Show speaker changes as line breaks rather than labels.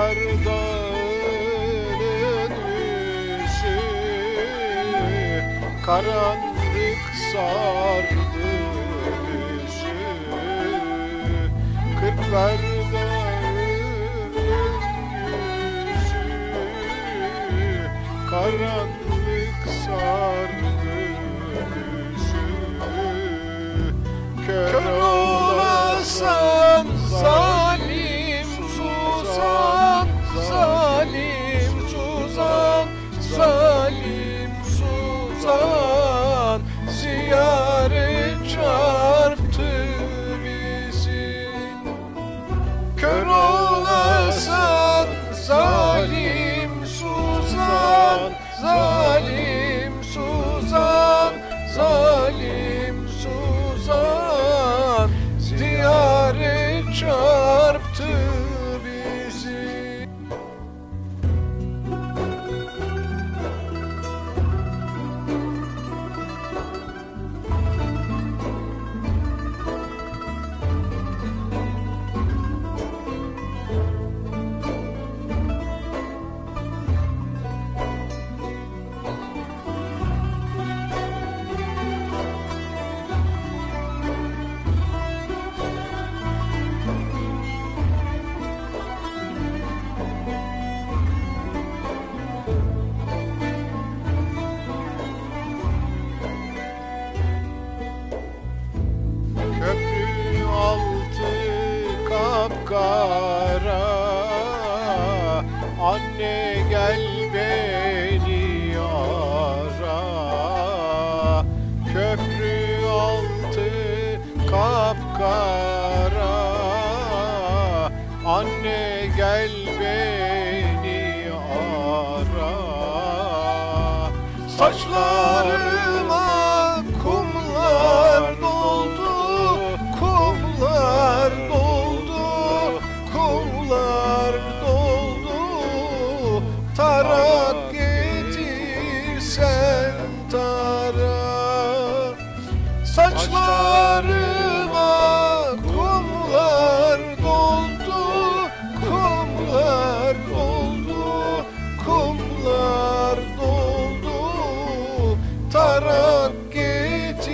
Dağının üstü Karanlık sardı büsü Kırklar dağının yüzü Karanlık sardı büsü Kör kapkara Anne gel beni ara Köprü altı kapkara. Anne gel beni ara Saçlarıma Saçlarıma kumlar doldu Kumlar doldu Kumlar doldu. Tarak getirsen